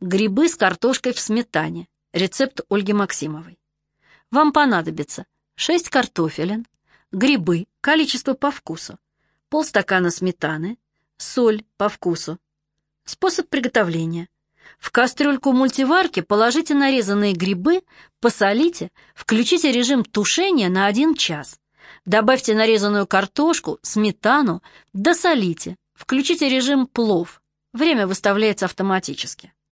Грибы с картошкой в сметане. Рецепт Ольги Максимовой. Вам понадобится 6 картофелин, грибы, количество по вкусу, полстакана сметаны, соль по вкусу. Способ приготовления. В кастрюльку мультиварки положите нарезанные грибы, посолите, включите режим тушения на 1 час. Добавьте нарезанную картошку, сметану, досолите, включите режим плов. Время выставляется автоматически.